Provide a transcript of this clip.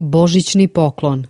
Božićni poklon.